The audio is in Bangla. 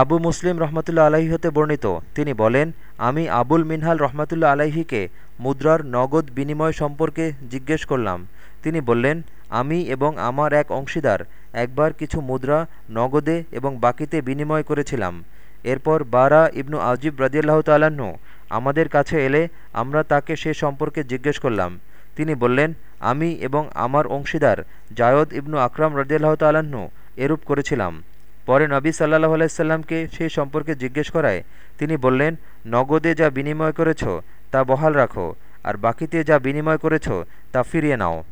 আবু মুসলিম রহমতুল্লা আলাহি হতে বর্ণিত। তিনি বলেন, আমি আবুল মিনহাল রহমতুল্লা আলাহিকে মুদ্রার নগদ বিনিময় সম্পর্কে জিজ্ঞেস করলাম। তিনি বললেন, আমি এবং আমার এক অংশীদার একবার কিছু মুদ্রা নগদে এবং বাকিতে বিনিময় করেছিলাম। এরপর বারা ইবনু আজিব রদিয়াল্লাহ তাল্লাহ্ন আমাদের কাছে এলে আমরা তাকে সে সম্পর্কে জিজ্ঞেস করলাম। তিনি বললেন, আমি এবং আমার অংশীদার জায়দ ইবনু আকরাম রদিয়াল্লাহ তাল্লাহ্ন এরূপ করেছিলাম। পরে নবী সাল্লাহ আলাইসাল্লামকে সেই সম্পর্কে জিজ্ঞেস করায়, তিনি বললেন, নগদে যা বিনিময় করেছ, তা বহাল রাখো, আর বাকিতে যা বিনিময় করেছ, তা ফিরিয়ে নাও।